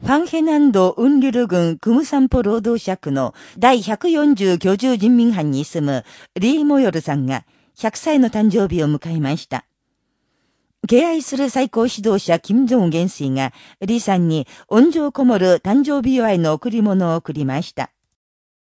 ファンヘナンド・ウンリュル郡クムサンポ労働者区の第140居住人民班に住むリー・モヨルさんが100歳の誕生日を迎えました。敬愛する最高指導者金正恩元帥が、リーさんに恩情こもる誕生日祝いの贈り物を贈りました。